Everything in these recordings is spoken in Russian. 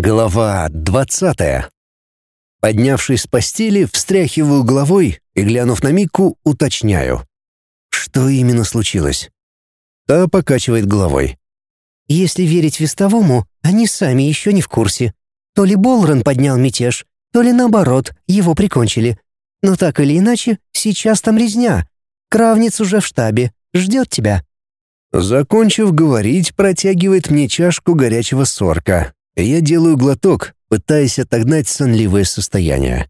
Глава двадцатая. Поднявшись с постели, встряхиваю головой и, глянув на Мику, уточняю. Что именно случилось? Та покачивает головой. Если верить Вестовому, они сами еще не в курсе. То ли Болран поднял мятеж, то ли наоборот, его прикончили. Но так или иначе, сейчас там резня. Кравниц уже в штабе, ждет тебя. Закончив говорить, протягивает мне чашку горячего сорка, я делаю глоток, пытаясь отогнать сонливое состояние.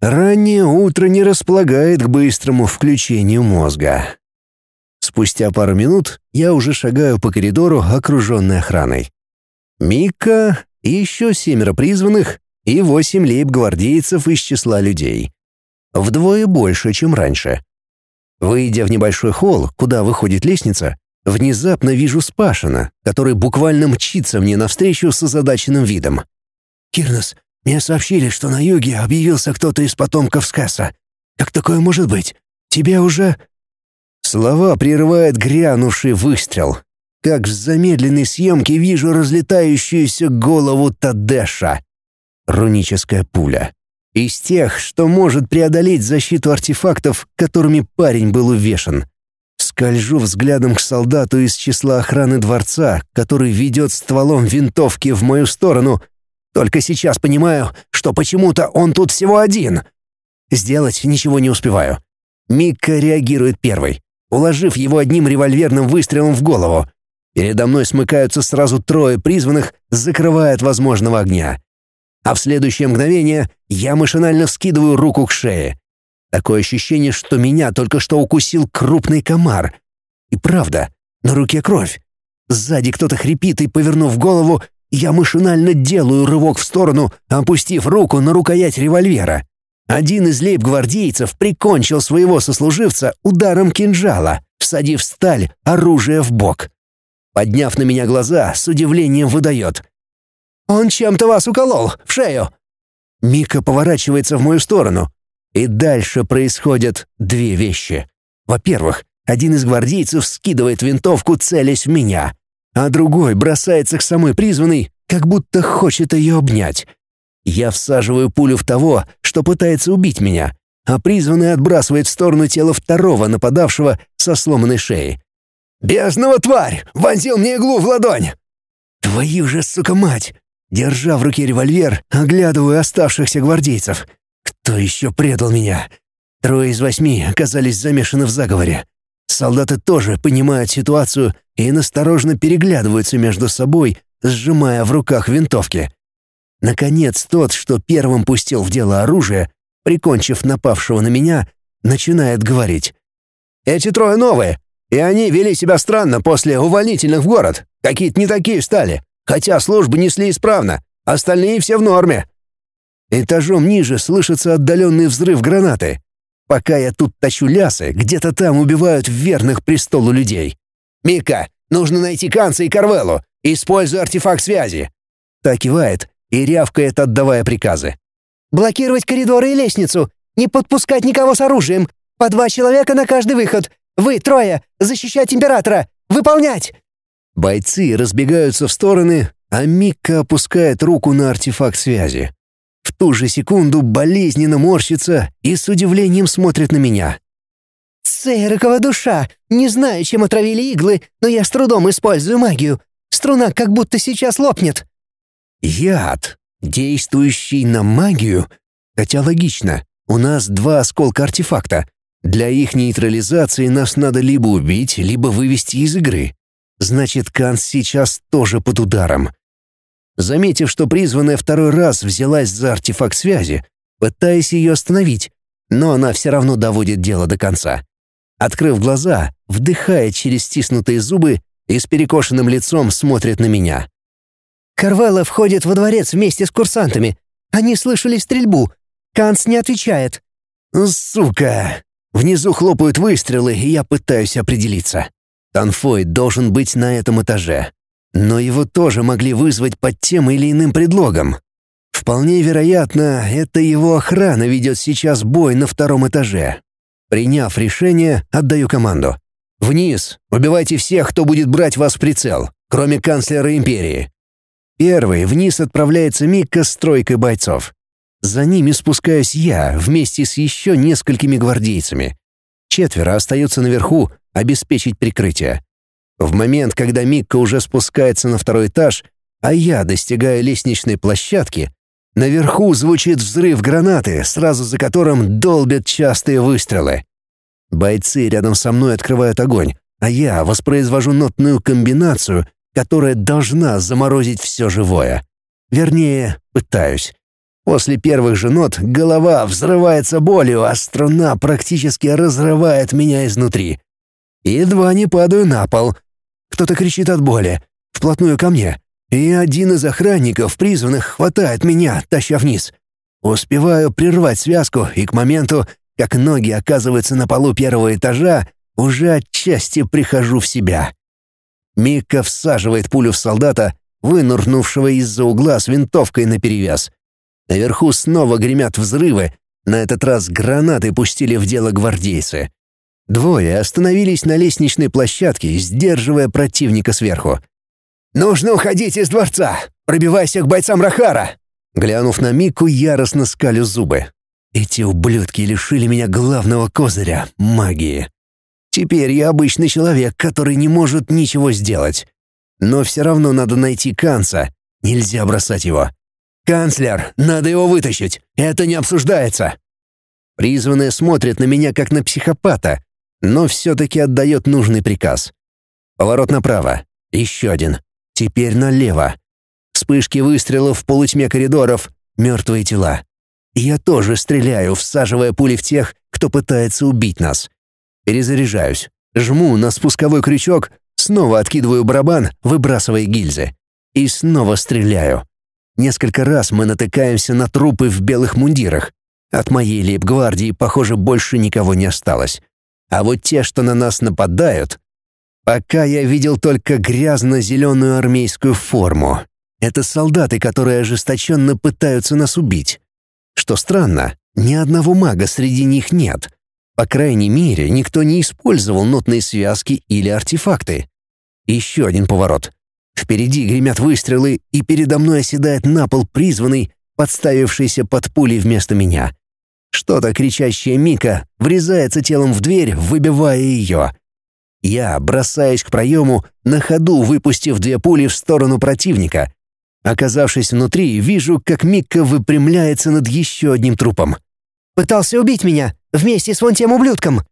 Раннее утро не располагает к быстрому включению мозга. Спустя пару минут я уже шагаю по коридору, окруженной охраной. Мика, еще семеро призванных и восемь лейб-гвардейцев из числа людей. Вдвое больше, чем раньше. Выйдя в небольшой холл, куда выходит лестница, Внезапно вижу Спашина, который буквально мчится мне навстречу с озадаченным видом. «Кирнос, мне сообщили, что на юге объявился кто-то из потомков Скаса. Как такое может быть? Тебе уже...» Слова прерывает грянувший выстрел. Как в замедленной съемке вижу разлетающуюся голову Тадеша. Руническая пуля. Из тех, что может преодолеть защиту артефактов, которыми парень был увешан. Скольжу взглядом к солдату из числа охраны дворца, который ведет стволом винтовки в мою сторону. Только сейчас понимаю, что почему-то он тут всего один. Сделать ничего не успеваю. Микка реагирует первой, уложив его одним револьверным выстрелом в голову. Передо мной смыкаются сразу трое призванных, закрывая от возможного огня. А в следующее мгновение я машинально вскидываю руку к шее. Такое ощущение, что меня только что укусил крупный комар. И правда, на руке кровь. Сзади кто-то хрипит, и, повернув голову, я машинально делаю рывок в сторону, опустив руку на рукоять револьвера. Один из лейб-гвардейцев прикончил своего сослуживца ударом кинжала, всадив сталь оружие в бок. Подняв на меня глаза, с удивлением выдает. «Он чем-то вас уколол, в шею!» Мика поворачивается в мою сторону, и дальше происходят две вещи. Во-первых, один из гвардейцев скидывает винтовку, целясь в меня, а другой бросается к самой призванной, как будто хочет ее обнять. Я всаживаю пулю в того, что пытается убить меня, а призванный отбрасывает в сторону тело второго нападавшего со сломанной шеей. «Бездного тварь! Вонзил мне иглу в ладонь!» «Твою же, сука, мать!» Держа в руке револьвер, оглядываю оставшихся гвардейцев — кто еще предал меня? Трое из восьми оказались замешаны в заговоре. Солдаты тоже понимают ситуацию и насторожно переглядываются между собой, сжимая в руках винтовки. Наконец, тот, что первым пустил в дело оружие, прикончив напавшего на меня, начинает говорить. «Эти трое новые, и они вели себя странно после увольнительных в город. Какие-то не такие стали, хотя службы несли исправно, остальные все в норме. Этажом ниже слышится отдаленный взрыв гранаты. Пока я тут тащу лясы, где-то там убивают верных престолу людей. «Мика, нужно найти Канца и Карвеллу. Используй артефакт связи». Так кивает и рявкает, отдавая приказы. «Блокировать коридоры и лестницу. Не подпускать никого с оружием. По два человека на каждый выход. Вы, трое, защищать императора. Выполнять!» Бойцы разбегаются в стороны, а Микка опускает руку на артефакт связи. В ту же секунду болезненно морщится и с удивлением смотрит на меня. «Церкова душа! Не знаю, чем отравили иглы, но я с трудом использую магию. Струна как будто сейчас лопнет». «Яд, действующий на магию? Хотя логично, у нас два осколка артефакта. Для их нейтрализации нас надо либо убить, либо вывести из игры. Значит, Канс сейчас тоже под ударом. Заметив, что призванная второй раз взялась за артефакт связи, пытаясь ее остановить, но она все равно доводит дело до конца. Открыв глаза, вдыхает через стиснутые зубы и с перекошенным лицом смотрит на меня. «Карвелла входит во дворец вместе с курсантами. Они слышали стрельбу. Канц не отвечает». «Сука!» Внизу хлопают выстрелы, и я пытаюсь определиться. Танфой должен быть на этом этаже. Но его тоже могли вызвать под тем или иным предлогом. Вполне вероятно, это его охрана ведет сейчас бой на втором этаже. Приняв решение, отдаю команду. «Вниз! Убивайте всех, кто будет брать вас в прицел, кроме канцлера империи!» Первый вниз отправляется Микка с тройкой бойцов. За ними спускаюсь я вместе с еще несколькими гвардейцами. Четверо остаются наверху обеспечить прикрытие. В момент, когда Микка уже спускается на второй этаж, а я достигаю лестничной площадки, наверху звучит взрыв гранаты, сразу за которым долбят частые выстрелы. Бойцы рядом со мной открывают огонь, а я воспроизвожу нотную комбинацию, которая должна заморозить все живое. Вернее, пытаюсь. После первых же нот голова взрывается болью, а струна практически разрывает меня изнутри. Едва не падаю на пол. Кто-то кричит от боли, вплотную ко мне, и один из охранников, призванных, хватает меня, таща вниз. Успеваю прервать связку, и к моменту, как ноги оказываются на полу первого этажа, уже отчасти прихожу в себя. Мика всаживает пулю в солдата, вынурнувшего из-за угла с винтовкой наперевес. Наверху снова гремят взрывы, на этот раз гранаты пустили в дело гвардейцы. Двое остановились на лестничной площадке, сдерживая противника сверху. «Нужно уходить из дворца! Пробивайся к бойцам Рахара!» Глянув на Мику, яростно скалю зубы. Эти ублюдки лишили меня главного козыря — магии. Теперь я обычный человек, который не может ничего сделать. Но все равно надо найти Канца. Нельзя бросать его. «Канцлер, надо его вытащить. Это не обсуждается». Призванная смотрит на меня как на психопата, но все-таки отдает нужный приказ. Поворот направо. Еще один. Теперь налево. Вспышки выстрелов в полутьме коридоров. Мертвые тела. Я тоже стреляю, всаживая пули в тех, кто пытается убить нас. Перезаряжаюсь. Жму на спусковой крючок, снова откидываю барабан, выбрасывая гильзы. И снова стреляю. Несколько раз мы натыкаемся на трупы в белых мундирах. От моей лейб-гвардии, похоже, больше никого не осталось. А вот те, что на нас нападают... Пока я видел только грязно-зеленую армейскую форму. Это солдаты, которые ожесточенно пытаются нас убить. Что странно, ни одного мага среди них нет. По крайней мере, никто не использовал нотные связки или артефакты. Еще один поворот. Впереди гремят выстрелы, и передо мной оседает на пол призванный, подставившийся под пули вместо меня. Что-то кричащая Мика врезается телом в дверь, выбивая ее. Я бросаюсь к проему, на ходу выпустив две пули в сторону противника, Оказавшись внутри, вижу, как Микка выпрямляется над еще одним трупом. «Пытался убить меня, вместе с вон тем ублюдком!»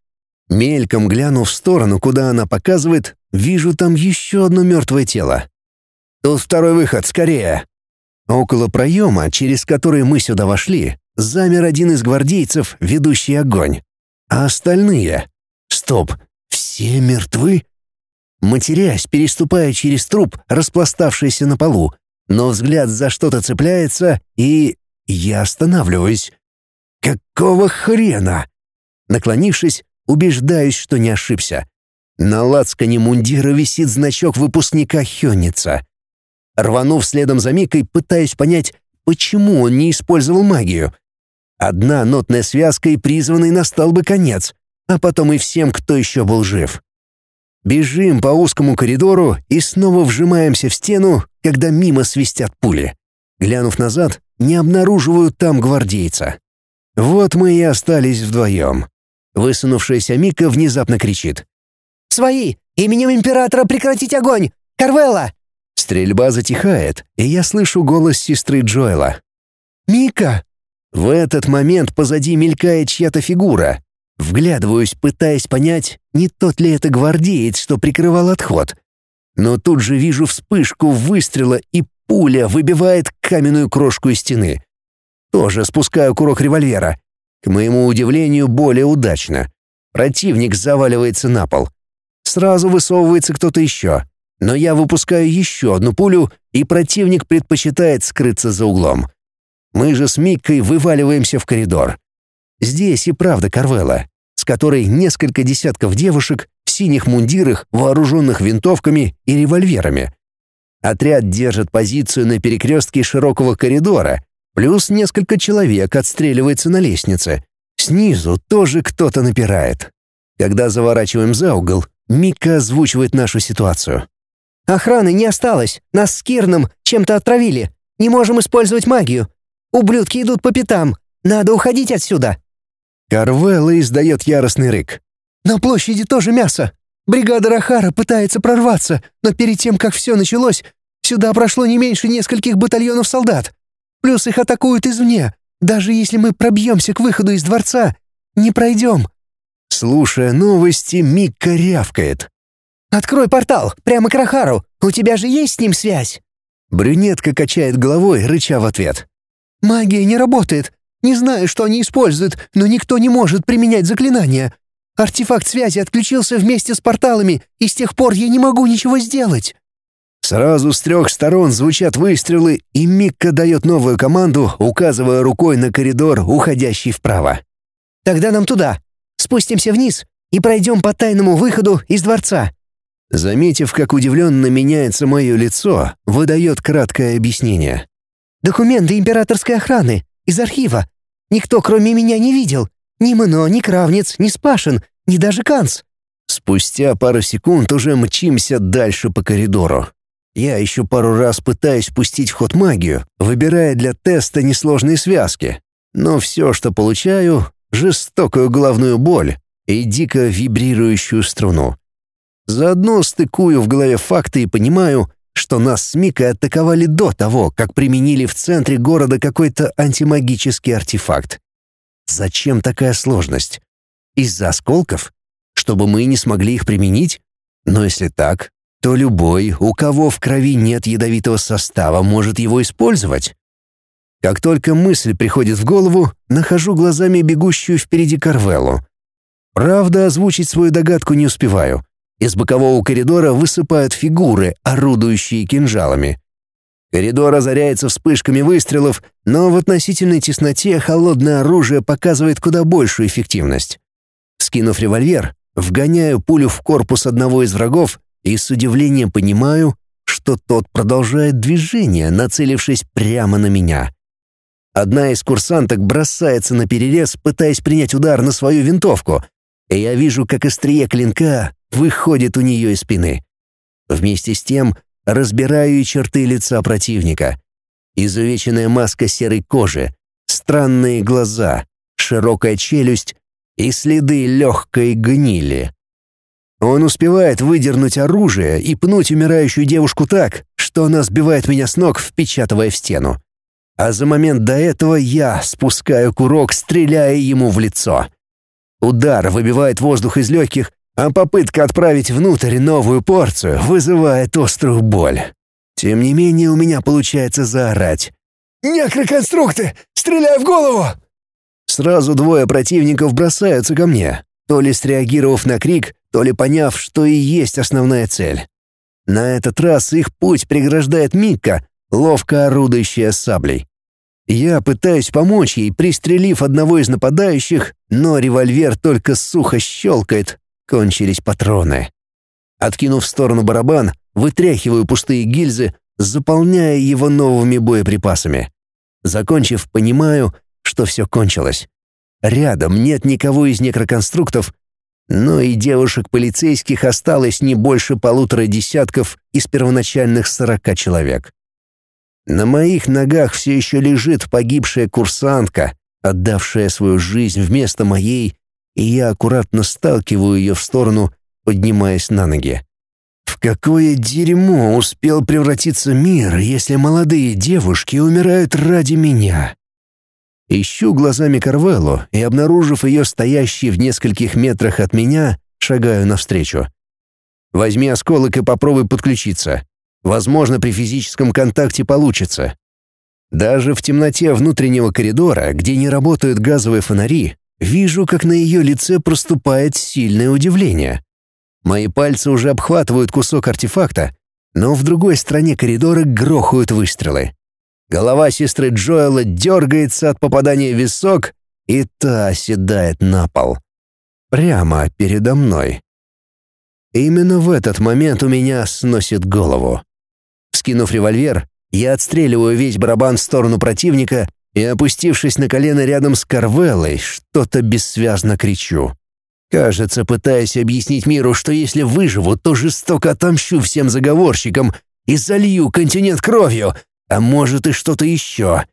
Мельком глянув в сторону, куда она показывает, вижу там еще одно мертвое тело. «Тут второй выход, скорее!» Около проема, через который мы сюда вошли, замер один из гвардейцев, ведущий огонь. А остальные... Стоп, все мертвы? Матерясь, переступая через труп, распластавшийся на полу, но взгляд за что-то цепляется, и я останавливаюсь. Какого хрена? Наклонившись, убеждаюсь, что не ошибся. На лацкане мундира висит значок выпускника Хённица. Рванув следом за Микой, пытаюсь понять, почему он не использовал магию. Одна нотная связка и призванный настал бы конец, а потом и всем, кто еще был жив. Бежим по узкому коридору и снова вжимаемся в стену, когда мимо свистят пули. Глянув назад, не обнаруживаю там гвардейца. Вот мы и остались вдвоем. Высунувшаяся Мика внезапно кричит. «Свои! Именем Императора прекратить огонь! Карвелла!» Стрельба затихает, и я слышу голос сестры Джоэла. «Мика!» В этот момент позади мелькает чья-то фигура, Вглядываюсь, пытаясь понять, не тот ли это гвардеец, что прикрывал отход. Но тут же вижу вспышку выстрела, и пуля выбивает каменную крошку из стены. Тоже спускаю курок револьвера. К моему удивлению, более удачно. Противник заваливается на пол. Сразу высовывается кто-то еще. Но я выпускаю еще одну пулю, и противник предпочитает скрыться за углом. Мы же с Миккой вываливаемся в коридор. Здесь и правда Карвелла с которой несколько десятков девушек в синих мундирах, вооруженных винтовками и револьверами. Отряд держит позицию на перекрестке широкого коридора, плюс несколько человек отстреливается на лестнице. Снизу тоже кто-то напирает. Когда заворачиваем за угол, Мика озвучивает нашу ситуацию. Охраны не осталось. Нас с Кирном чем-то отравили. Не можем использовать магию. Ублюдки идут по пятам. Надо уходить отсюда». Карвелла издает яростный рык. «На площади тоже мясо. Бригада Рахара пытается прорваться, но перед тем, как все началось, сюда прошло не меньше нескольких батальонов солдат. Плюс их атакуют извне. Даже если мы пробьемся к выходу из дворца, не пройдем». Слушая новости, Микка рявкает. «Открой портал, прямо к Рахару. У тебя же есть с ним связь?» Брюнетка качает головой, рыча в ответ. «Магия не работает. Не знаю, что они используют, но никто не может применять заклинания. Артефакт связи отключился вместе с порталами, и с тех пор я не могу ничего сделать». Сразу с трех сторон звучат выстрелы, и Микка дает новую команду, указывая рукой на коридор, уходящий вправо. «Тогда нам туда. Спустимся вниз и пройдем по тайному выходу из дворца». Заметив, как удивленно меняется мое лицо, выдает краткое объяснение. «Документы императорской охраны из архива. Никто, кроме меня, не видел. Ни Мно, ни Кравнец, ни Спашин, ни даже Канц». Спустя пару секунд уже мчимся дальше по коридору. Я еще пару раз пытаюсь пустить в ход магию, выбирая для теста несложные связки. Но все, что получаю — жестокую головную боль и дико вибрирующую струну. Заодно стыкую в голове факты и понимаю, что нас с Микой атаковали до того, как применили в центре города какой-то антимагический артефакт. Зачем такая сложность? Из-за осколков? Чтобы мы не смогли их применить? Но если так, то любой, у кого в крови нет ядовитого состава, может его использовать. Как только мысль приходит в голову, нахожу глазами бегущую впереди Карвеллу. Правда, озвучить свою догадку не успеваю. Из бокового коридора высыпают фигуры, орудующие кинжалами. Коридор озаряется вспышками выстрелов, но в относительной тесноте холодное оружие показывает куда большую эффективность. Скинув револьвер, вгоняю пулю в корпус одного из врагов и с удивлением понимаю, что тот продолжает движение, нацелившись прямо на меня. Одна из курсанток бросается на перерез, пытаясь принять удар на свою винтовку, и я вижу, как острие клинка выходит у нее из спины. Вместе с тем разбираю и черты лица противника. Изувеченная маска серой кожи, странные глаза, широкая челюсть и следы легкой гнили. Он успевает выдернуть оружие и пнуть умирающую девушку так, что она сбивает меня с ног, впечатывая в стену. А за момент до этого я спускаю курок, стреляя ему в лицо. Удар выбивает воздух из легких, а попытка отправить внутрь новую порцию вызывает острую боль. Тем не менее у меня получается заорать. «Некроконструкты! Стреляй в голову!» Сразу двое противников бросаются ко мне, то ли среагировав на крик, то ли поняв, что и есть основная цель. На этот раз их путь преграждает Микка, ловко орудующая саблей. Я пытаюсь помочь ей, пристрелив одного из нападающих, но револьвер только сухо щелкает, кончились патроны. Откинув в сторону барабан, вытряхиваю пустые гильзы, заполняя его новыми боеприпасами. Закончив, понимаю, что все кончилось. Рядом нет никого из некроконструктов, но и девушек-полицейских осталось не больше полутора десятков из первоначальных сорока человек. На моих ногах все еще лежит погибшая курсантка, отдавшая свою жизнь вместо моей, и я аккуратно сталкиваю ее в сторону, поднимаясь на ноги. В какое дерьмо успел превратиться мир, если молодые девушки умирают ради меня? Ищу глазами Карвеллу и, обнаружив ее стоящей в нескольких метрах от меня, шагаю навстречу. «Возьми осколок и попробуй подключиться. Возможно, при физическом контакте получится». Даже в темноте внутреннего коридора, где не работают газовые фонари, вижу, как на ее лице проступает сильное удивление. Мои пальцы уже обхватывают кусок артефакта, но в другой стороне коридора грохают выстрелы. Голова сестры Джоэла дергается от попадания в висок, и та оседает на пол. Прямо передо мной. Именно в этот момент у меня сносит голову. Скинув револьвер, я отстреливаю весь барабан в сторону противника и, опустившись на колено рядом с Карвеллой, что-то бессвязно кричу. Кажется, пытаясь объяснить миру, что если выживу, то жестоко отомщу всем заговорщикам и залью континент кровью, а может и что-то еще.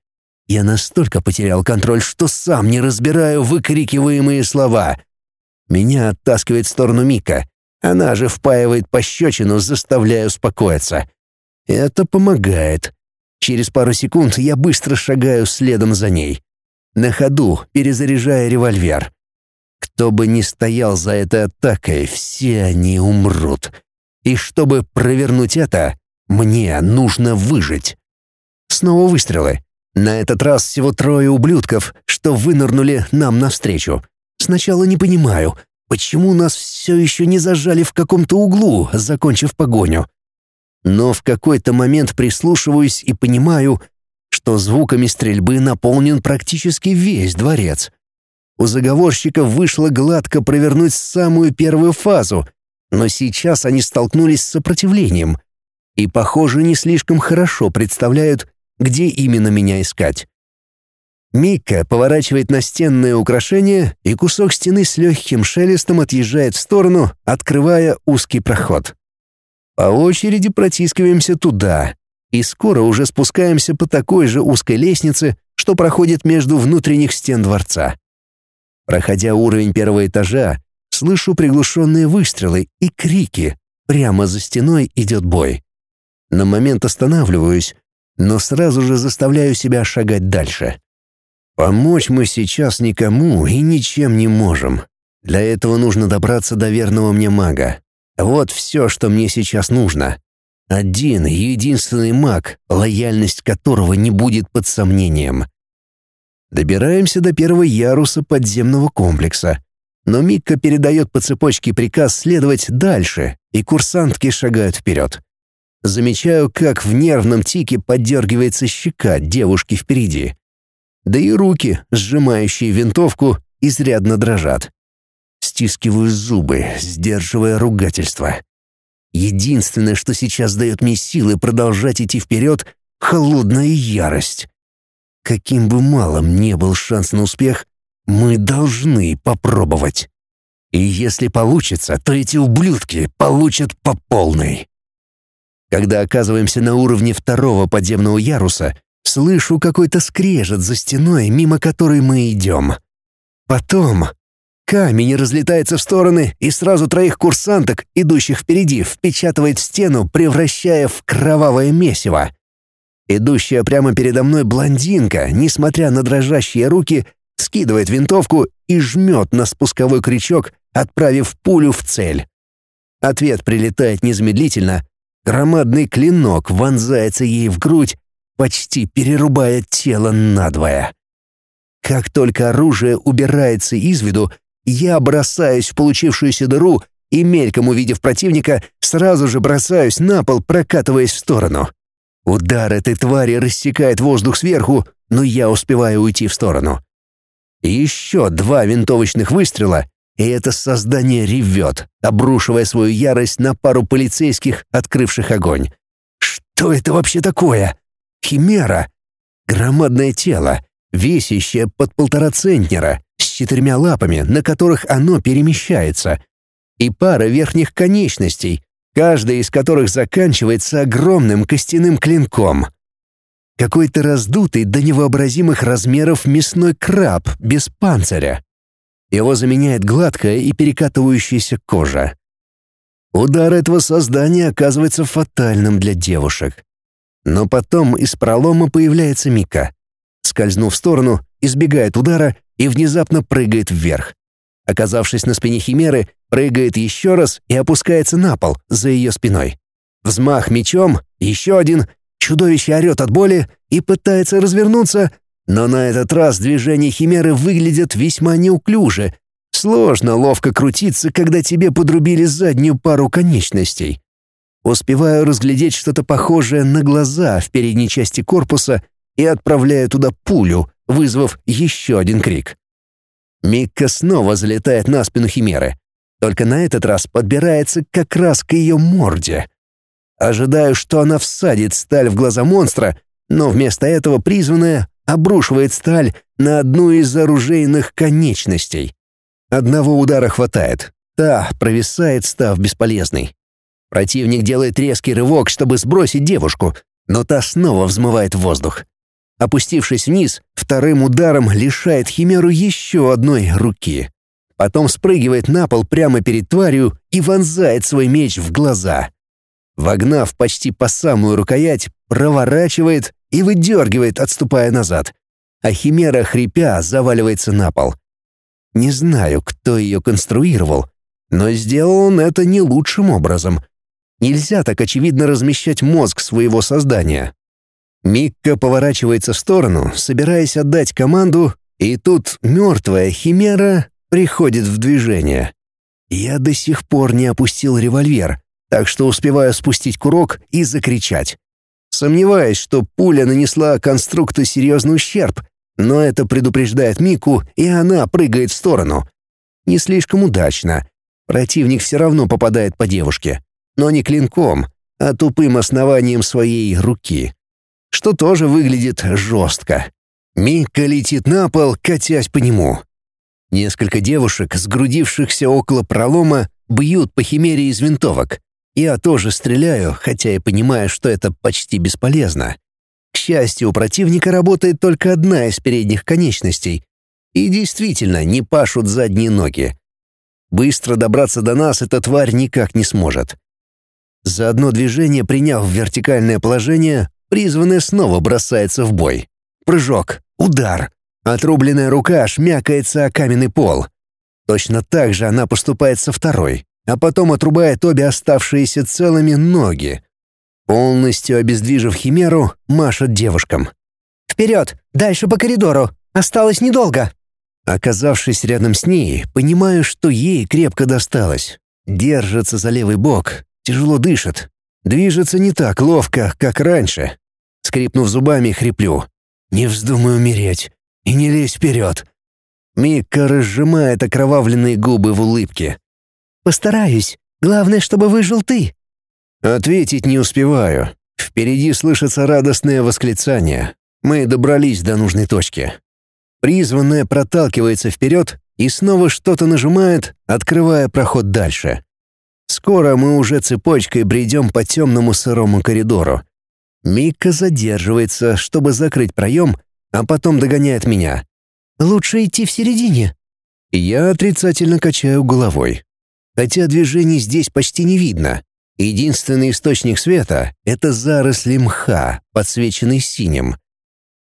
Я настолько потерял контроль, что сам не разбираю выкрикиваемые слова. Меня оттаскивает в сторону Мика. Она же впаивает пощечину, заставляя успокоиться. Это помогает. Через пару секунд я быстро шагаю следом за ней. На ходу, перезаряжая револьвер. Кто бы ни стоял за этой атакой, все они умрут. И чтобы провернуть это, мне нужно выжить. Снова выстрелы. На этот раз всего трое ублюдков, что вынырнули нам навстречу. Сначала не понимаю, почему нас все еще не зажали в каком-то углу, закончив погоню. Но в какой-то момент прислушиваюсь и понимаю, что звуками стрельбы наполнен практически весь дворец. У заговорщиков вышло гладко провернуть самую первую фазу, но сейчас они столкнулись с сопротивлением и, похоже, не слишком хорошо представляют, где именно меня искать. Микка поворачивает настенное украшение, и кусок стены с легким шелестом отъезжает в сторону, открывая узкий проход. По очереди протискиваемся туда, и скоро уже спускаемся по такой же узкой лестнице, что проходит между внутренних стен дворца. Проходя уровень первого этажа, слышу приглушенные выстрелы и крики. Прямо за стеной идет бой. На момент останавливаюсь, но сразу же заставляю себя шагать дальше. Помочь мы сейчас никому и ничем не можем. Для этого нужно добраться до верного мне мага. Вот все, что мне сейчас нужно. Один единственный маг, лояльность которого не будет под сомнением. Добираемся до первого яруса подземного комплекса. Но Микка передает по цепочке приказ следовать дальше, и курсантки шагают вперед. Замечаю, как в нервном тике поддергивается щека девушки впереди. Да и руки, сжимающие винтовку, изрядно дрожат. Стискиваю зубы, сдерживая ругательство. Единственное, что сейчас дает мне силы продолжать идти вперед — холодная ярость. Каким бы малым ни был шанс на успех, мы должны попробовать. И если получится, то эти ублюдки получат по полной. Когда оказываемся на уровне второго подземного яруса, слышу какой-то скрежет за стеной, мимо которой мы идем. Потом камень разлетается в стороны, и сразу троих курсанток, идущих впереди, впечатывает в стену, превращая в кровавое месиво. Идущая прямо передо мной блондинка, несмотря на дрожащие руки, скидывает винтовку и жмет на спусковой крючок, отправив пулю в цель. Ответ прилетает незамедлительно. Громадный клинок вонзается ей в грудь, почти перерубая тело надвое. Как только оружие убирается из виду, я бросаюсь в получившуюся дыру и, мельком увидев противника, сразу же бросаюсь на пол, прокатываясь в сторону. Удар этой твари рассекает воздух сверху, но я успеваю уйти в сторону. Еще два винтовочных выстрела, и это создание ревет, обрушивая свою ярость на пару полицейских, открывших огонь. Что это вообще такое? Химера. Громадное тело, весящее под полтора центнера, четырьмя лапами, на которых оно перемещается, и пара верхних конечностей, каждая из которых заканчивается огромным костяным клинком. Какой-то раздутый до невообразимых размеров мясной краб без панциря. Его заменяет гладкая и перекатывающаяся кожа. Удар этого создания оказывается фатальным для девушек. Но потом из пролома появляется Мика. Скользнув в сторону, избегает удара и внезапно прыгает вверх. Оказавшись на спине Химеры, прыгает еще раз и опускается на пол за ее спиной. Взмах мечом, еще один, чудовище орет от боли и пытается развернуться, но на этот раз движения Химеры выглядят весьма неуклюже. Сложно ловко крутиться, когда тебе подрубили заднюю пару конечностей. Успеваю разглядеть что-то похожее на глаза в передней части корпуса и отправляю туда пулю, вызвав еще один крик. Микка снова залетает на спину Химеры. Только на этот раз подбирается как раз к ее морде. Ожидаю, что она всадит сталь в глаза монстра, но вместо этого призванная обрушивает сталь на одну из оружейных конечностей. Одного удара хватает. Та провисает, став бесполезной. Противник делает резкий рывок, чтобы сбросить девушку, но та снова взмывает в воздух. Опустившись вниз, вторым ударом лишает Химеру еще одной руки. Потом спрыгивает на пол прямо перед тварью и вонзает свой меч в глаза. Вогнав почти по самую рукоять, проворачивает и выдергивает, отступая назад. А Химера, хрипя, заваливается на пол. Не знаю, кто ее конструировал, но сделал он это не лучшим образом. Нельзя так очевидно размещать мозг своего создания. Микка поворачивается в сторону, собираясь отдать команду, и тут мертвая химера приходит в движение. Я до сих пор не опустил револьвер, так что успеваю спустить курок и закричать. Сомневаюсь, что пуля нанесла конструкту серьезный ущерб, но это предупреждает Мику, и она прыгает в сторону. Не слишком удачно. Противник все равно попадает по девушке, но не клинком, а тупым основанием своей руки что тоже выглядит жестко. Мика летит на пол, катясь по нему. Несколько девушек, сгрудившихся около пролома, бьют по химере из винтовок. Я тоже стреляю, хотя и понимаю, что это почти бесполезно. К счастью, у противника работает только одна из передних конечностей. И действительно, не пашут задние ноги. Быстро добраться до нас эта тварь никак не сможет. За одно движение, приняв вертикальное положение, Призванная снова бросается в бой. Прыжок, удар. Отрубленная рука шмякается о каменный пол. Точно так же она поступает со второй, а потом отрубает обе оставшиеся целыми ноги. Полностью обездвижив химеру, машет девушкам. «Вперед! Дальше по коридору! Осталось недолго!» Оказавшись рядом с ней, понимаю, что ей крепко досталось. Держится за левый бок, тяжело дышит, Движется не так ловко, как раньше. Скрипнув зубами, хриплю. «Не вздумай умереть и не лезь вперед!» Микка разжимает окровавленные губы в улыбке. «Постараюсь. Главное, чтобы выжил ты». Ответить не успеваю. Впереди слышится радостное восклицание. Мы добрались до нужной точки. Призванная проталкивается вперед и снова что-то нажимает, открывая проход дальше. Скоро мы уже цепочкой бредем по темному сырому коридору. Мика задерживается, чтобы закрыть проем, а потом догоняет меня. «Лучше идти в середине». Я отрицательно качаю головой. Хотя движений здесь почти не видно. Единственный источник света — это заросли мха, подсвеченный синим.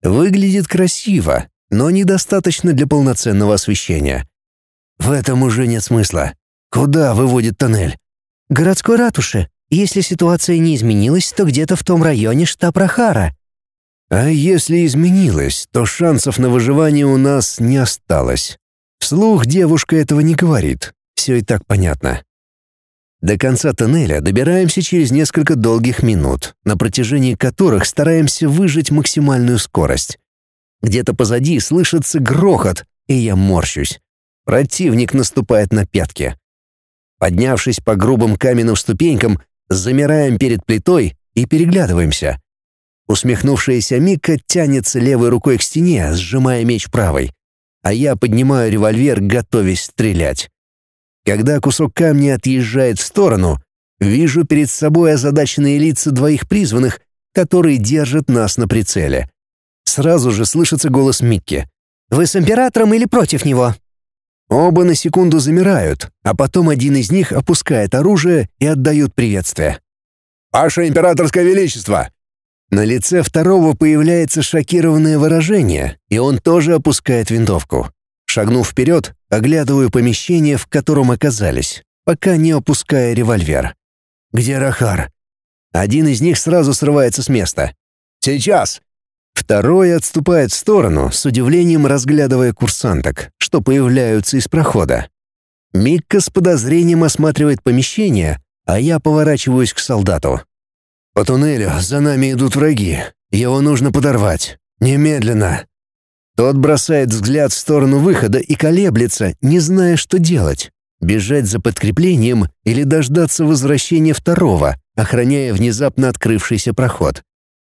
Выглядит красиво, но недостаточно для полноценного освещения. В этом уже нет смысла. Куда выводит тоннель? Городской ратуше. Если ситуация не изменилась, то где-то в том районе штаб Рахара». «А если изменилось, то шансов на выживание у нас не осталось. Вслух девушка этого не говорит. Все и так понятно». До конца тоннеля добираемся через несколько долгих минут, на протяжении которых стараемся выжать максимальную скорость. Где-то позади слышится грохот, и я морщусь. Противник наступает на пятки. Поднявшись по грубым каменным ступенькам, замираем перед плитой и переглядываемся. Усмехнувшаяся Мика тянется левой рукой к стене, сжимая меч правой, а я поднимаю револьвер, готовясь стрелять. Когда кусок камня отъезжает в сторону, вижу перед собой озадаченные лица двоих призванных, которые держат нас на прицеле. Сразу же слышится голос Микки. «Вы с императором или против него?» Оба на секунду замирают, а потом один из них опускает оружие и отдают приветствие. «Ваше императорское величество!» На лице второго появляется шокированное выражение, и он тоже опускает винтовку. Шагнув вперед, оглядываю помещение, в котором оказались, пока не опуская револьвер. «Где Рахар?» Один из них сразу срывается с места. «Сейчас!» Второй отступает в сторону, с удивлением разглядывая курсанток, что появляются из прохода. Микка с подозрением осматривает помещение, а я поворачиваюсь к солдату. «По туннелю за нами идут враги. Его нужно подорвать. Немедленно!» Тот бросает взгляд в сторону выхода и колеблется, не зная, что делать. Бежать за подкреплением или дождаться возвращения второго, охраняя внезапно открывшийся проход.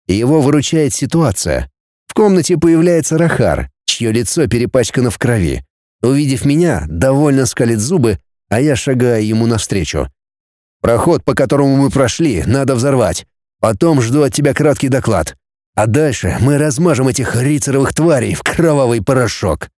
Его выручает ситуация. В комнате появляется Рахар, чье лицо перепачкано в крови. Увидев меня, довольно скалит зубы, а я шагаю ему навстречу. Проход, по которому мы прошли, надо взорвать. Потом жду от тебя краткий доклад. А дальше мы размажем этих рицаровых тварей в кровавый порошок.